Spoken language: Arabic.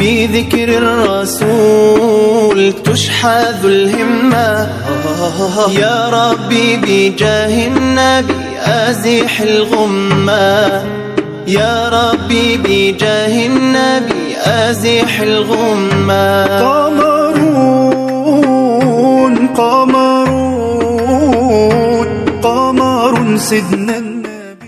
بذكر الرسول تشحذ الهمة. يا ربي بجاه النبي أزح الغمة. يا ربي بجاه النبي أزح الغمة. قمرون قمرون قمر سيدنا